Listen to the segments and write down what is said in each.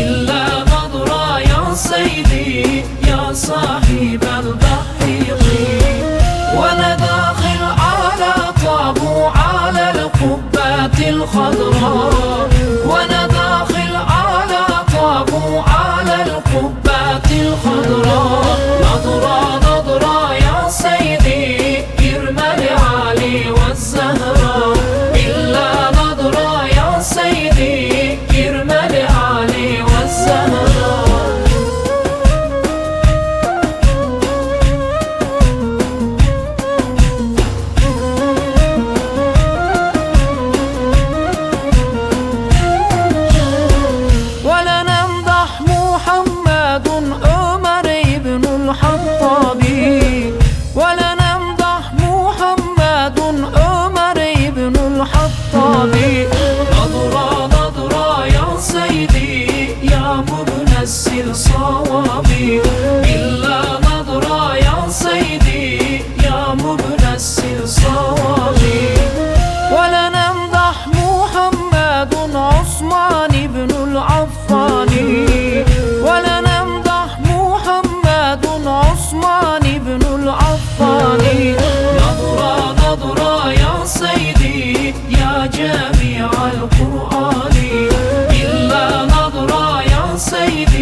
إلا يا سيدي يا صاحب وأنا داخل على طابو على القبات الخضراء. وأنا داخل على طابو على القبات محمد عمر بن الخطاب.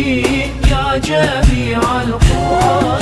يا جميع القرآن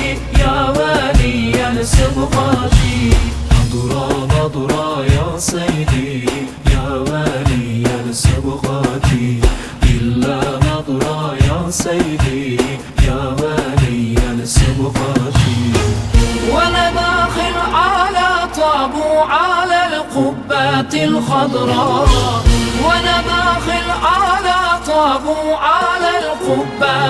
سيدي يا ولي السبقات نظرة نظرة يا سيدي. يا ولي السبقات إلا نظرة يا سيدي. يا ولي السبقات وأنا داخل على طابو على القبات الخضراء وأنا داخل على طابو على القبات